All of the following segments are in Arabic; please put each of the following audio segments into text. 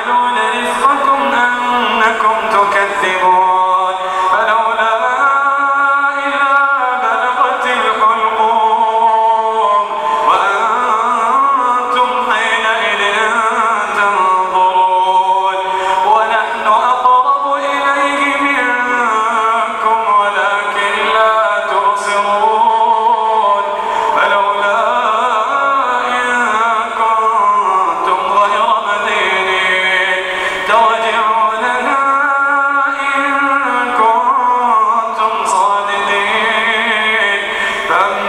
يعملون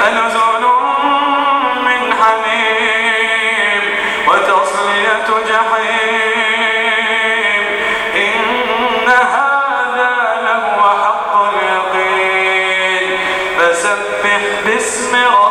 فنزل من وتصلية جحيم إن هذا لهو حق اليقين فسبح باسم ربك